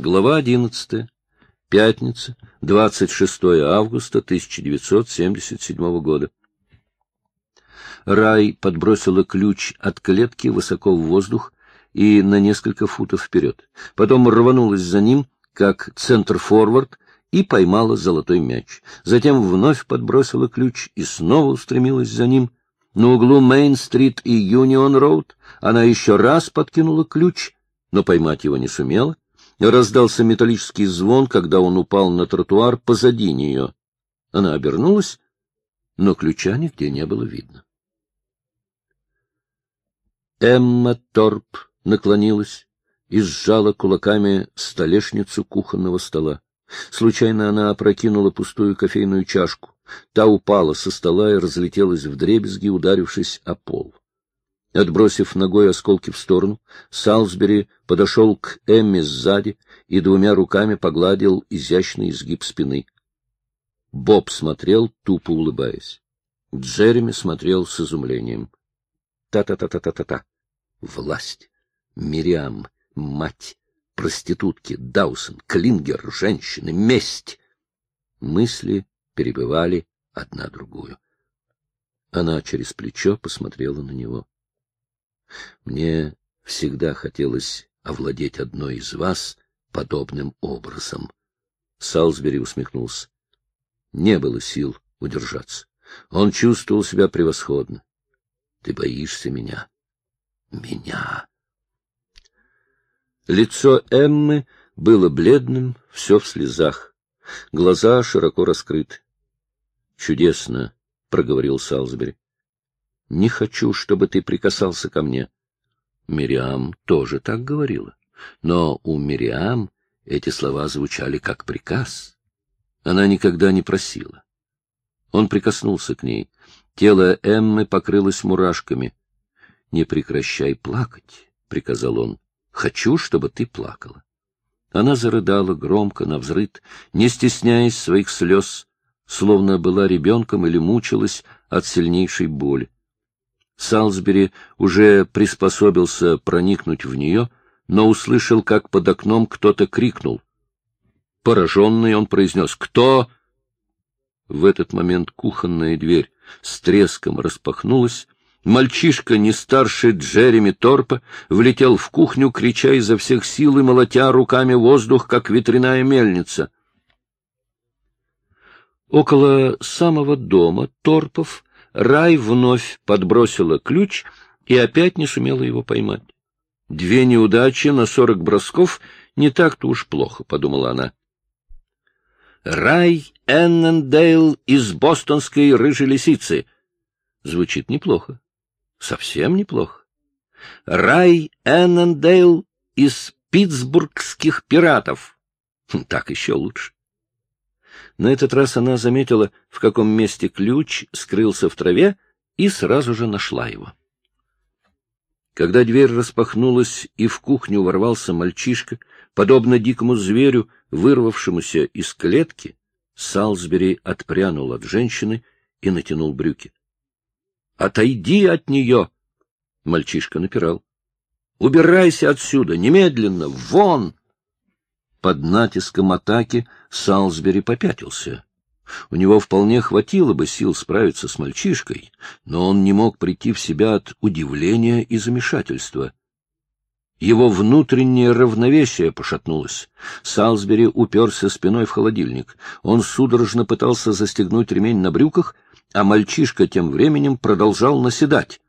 Глава 11. Пятница, 26 августа 1977 года. Рай подбросила ключ от клетки высоко в воздух и на несколько футов вперед. Потом рванулась за ним, как центр-форвард, и поймала золотой мяч. Затем вновь подбросила ключ и снова устремилась за ним. На углу Мейн-стрит и Юнион-роуд она еще раз подкинула ключ, но поймать его не сумела Раздался металлический звон, когда он упал на тротуар позади нее. Она обернулась, но ключа нигде не было видно. Эмма Торп наклонилась и сжала кулаками столешницу кухонного стола. Случайно она опрокинула пустую кофейную чашку. Та упала со стола и разлетелась вдребезги, ударившись о пол. Отбросив ногой осколки в сторону, Салсбери подошел к Эмме сзади и двумя руками погладил изящный изгиб спины. Боб смотрел, тупо улыбаясь. Джереми смотрел с изумлением. Та-та-та-та-та-та-та. Власть. Мириам. Мать. Проститутки. Даусон. Клингер. Женщины. Месть. Мысли перебивали одна другую. Она через плечо посмотрела на него. Мне всегда хотелось овладеть одной из вас подобным образом. Салсбери усмехнулся. Не было сил удержаться. Он чувствовал себя превосходно. Ты боишься меня? Меня. Лицо Эммы было бледным, все в слезах. Глаза широко раскрыты. Чудесно, проговорил Салсбери. Не хочу, чтобы ты прикасался ко мне. Мириам тоже так говорила. Но у Мириам эти слова звучали как приказ. Она никогда не просила. Он прикоснулся к ней. Тело Эммы покрылось мурашками. — Не прекращай плакать, — приказал он. — Хочу, чтобы ты плакала. Она зарыдала громко, навзрыд, не стесняясь своих слез, словно была ребенком или мучилась от сильнейшей боли. Салсбери уже приспособился проникнуть в нее, но услышал, как под окном кто-то крикнул. Пораженный он произнес «Кто?». В этот момент кухонная дверь с треском распахнулась, Мальчишка, не старше Джереми Торпа, влетел в кухню, крича изо всех сил и молотя руками воздух, как ветряная мельница. Около самого дома Торпов Рай вновь подбросила ключ и опять не сумела его поймать. Две неудачи на сорок бросков не так-то уж плохо, — подумала она. Рай Эннендейл из бостонской рыжей лисицы. Звучит неплохо. Совсем неплохо. Рай Эннендейл из питтсбургских пиратов. Хм, так еще лучше. На этот раз она заметила, в каком месте ключ скрылся в траве, и сразу же нашла его. Когда дверь распахнулась и в кухню ворвался мальчишка, подобно дикому зверю, вырвавшемуся из клетки, Салсбери отпрянул от женщины и натянул брюки. — Отойди от нее! — мальчишка напирал. — Убирайся отсюда, немедленно, вон! Под натиском атаки Салсбери попятился. У него вполне хватило бы сил справиться с мальчишкой, но он не мог прийти в себя от удивления и замешательства. Его внутреннее равновесие пошатнулось. Салсбери уперся спиной в холодильник. Он судорожно пытался застегнуть ремень на брюках, а мальчишка тем временем продолжал наседать.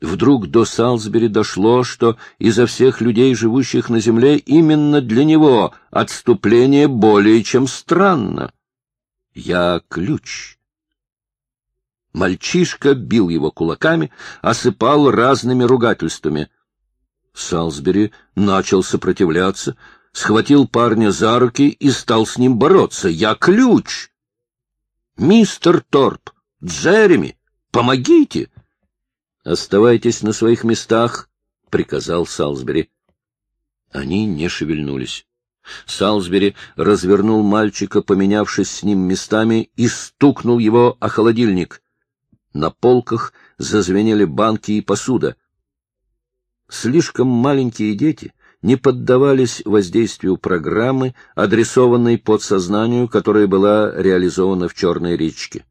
Вдруг до Салсбери дошло, что изо всех людей, живущих на земле, именно для него отступление более чем странно. Я ключ. Мальчишка бил его кулаками, осыпал разными ругательствами. Салсбери начал сопротивляться, схватил парня за руки и стал с ним бороться. «Я ключ!» «Мистер Торп! Джереми! Помогите!» Оставайтесь на своих местах, — приказал Салсбери. Они не шевельнулись. Салсбери развернул мальчика, поменявшись с ним местами, и стукнул его о холодильник. На полках зазвенели банки и посуда. Слишком маленькие дети не поддавались воздействию программы, адресованной подсознанию, которая была реализована в Черной речке.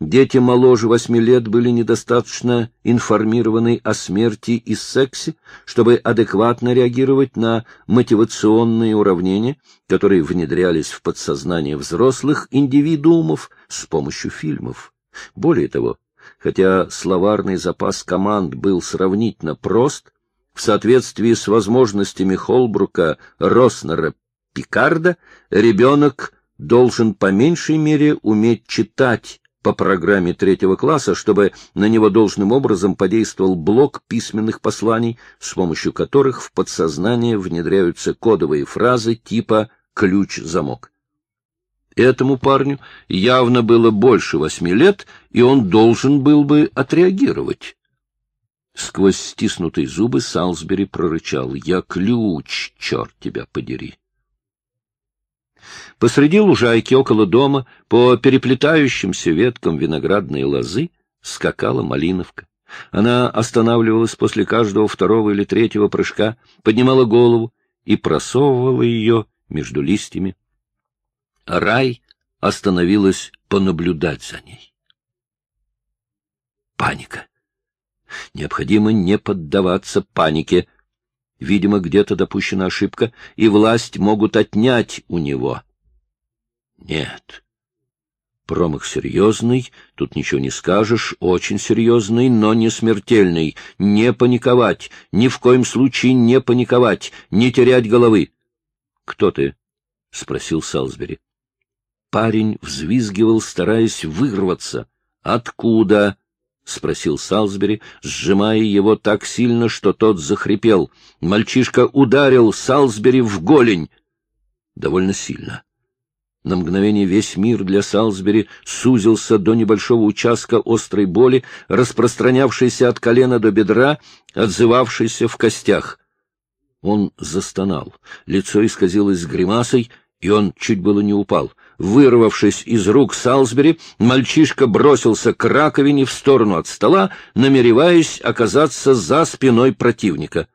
Дети моложе восьми лет были недостаточно информированы о смерти и сексе, чтобы адекватно реагировать на мотивационные уравнения, которые внедрялись в подсознание взрослых индивидуумов с помощью фильмов. Более того, хотя словарный запас команд был сравнительно прост, в соответствии с возможностями Холбрука, Роснера, Пикарда, ребенок должен по меньшей мере уметь читать по программе третьего класса, чтобы на него должным образом подействовал блок письменных посланий, с помощью которых в подсознание внедряются кодовые фразы типа «ключ-замок». Этому парню явно было больше восьми лет, и он должен был бы отреагировать. Сквозь стиснутые зубы Салсбери прорычал. «Я ключ, черт тебя подери!» Посреди лужайки около дома, по переплетающимся веткам виноградной лозы, скакала малиновка. Она останавливалась после каждого второго или третьего прыжка, поднимала голову и просовывала ее между листьями. Рай остановилась понаблюдать за ней. Паника. Необходимо не поддаваться панике. Видимо, где-то допущена ошибка, и власть могут отнять у него. Нет. Промах серьезный, тут ничего не скажешь, очень серьезный, но не смертельный. Не паниковать, ни в коем случае не паниковать, не терять головы. — Кто ты? — спросил Салсбери. Парень взвизгивал, стараясь вырваться. — Откуда? — спросил Салсбери, сжимая его так сильно, что тот захрипел. Мальчишка ударил Салсбери в голень. Довольно сильно. На мгновение весь мир для Салсбери сузился до небольшого участка острой боли, распространявшейся от колена до бедра, отзывавшейся в костях. Он застонал, лицо исказилось гримасой, и он чуть было не упал — Вырвавшись из рук Салсбери, мальчишка бросился к раковине в сторону от стола, намереваясь оказаться за спиной противника.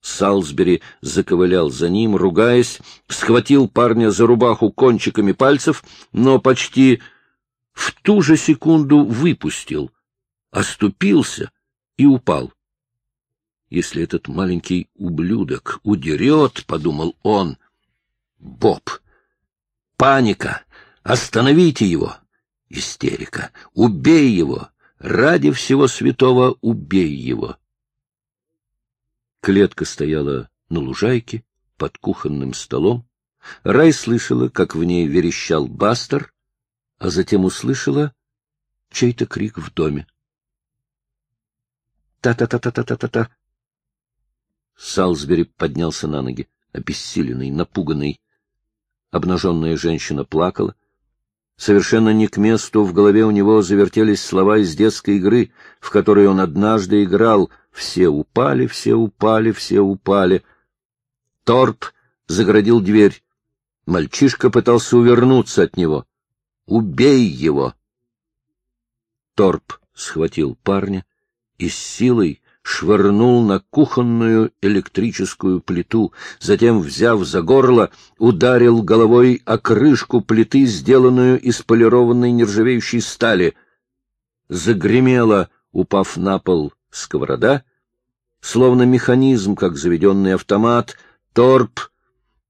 Салсбери заковылял за ним, ругаясь, схватил парня за рубаху кончиками пальцев, но почти в ту же секунду выпустил, оступился и упал. Если этот маленький ублюдок удерет, — подумал он, — Боб! Паника! Остановите его! Истерика! Убей его! Ради всего святого убей его! Клетка стояла на лужайке под кухонным столом. Рай слышала, как в ней верещал Бастер, а затем услышала чей-то крик в доме. «Та-та-та-та-та-та-та!» Салсбери поднялся на ноги, обессиленный, напуганный. Обнаженная женщина плакала. Совершенно не к месту в голове у него завертелись слова из детской игры, в которой он однажды играл «Все упали, все упали, все упали». Торп заградил дверь. Мальчишка пытался увернуться от него. «Убей его!» Торп схватил парня и с силой швырнул на кухонную электрическую плиту, затем, взяв за горло, ударил головой о крышку плиты, сделанную из полированной нержавеющей стали. Загремело, упав на пол, сковорода. Словно механизм, как заведенный автомат, торп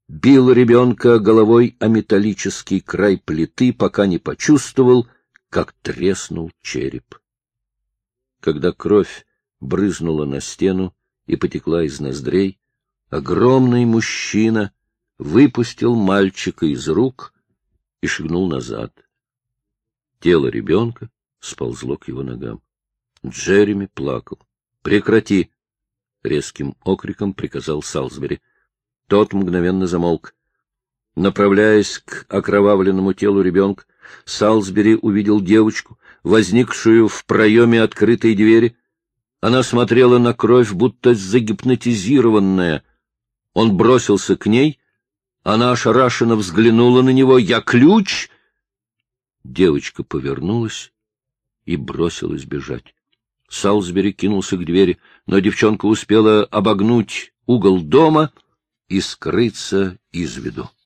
бил ребенка головой о металлический край плиты, пока не почувствовал, как треснул череп. Когда кровь брызнула на стену и потекла из ноздрей. Огромный мужчина выпустил мальчика из рук и шагнул назад. Тело ребенка сползло к его ногам. Джереми плакал. — Прекрати! — резким окриком приказал Салсбери. Тот мгновенно замолк. Направляясь к окровавленному телу ребенка, Салсбери увидел девочку, возникшую в проеме открытой двери, она смотрела на кровь, будто загипнотизированная. Он бросился к ней. Она ошарашенно взглянула на него. «Я ключ!» Девочка повернулась и бросилась бежать. Салсбери кинулся к двери, но девчонка успела обогнуть угол дома и скрыться из виду.